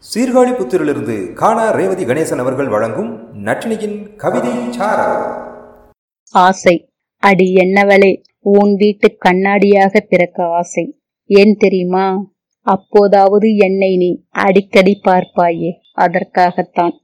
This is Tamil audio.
சீர்காழி புத்திரிலிருந்து காணா ரேவதி கணேசன் அவர்கள் வழங்கும் நட்டினியின் கவிதை ஆசை. அடி என்னவளே உன் வீட்டு கண்ணாடியாக பிறக்க ஆசை. ஏன் தெரியுமா? அப்போதாவது என்னை நீ அடிக்கடி பார்ப்பாயே அதற்காகத்தான்.